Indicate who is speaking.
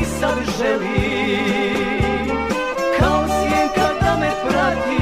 Speaker 1: i sad želi. Kao sjenka da me prati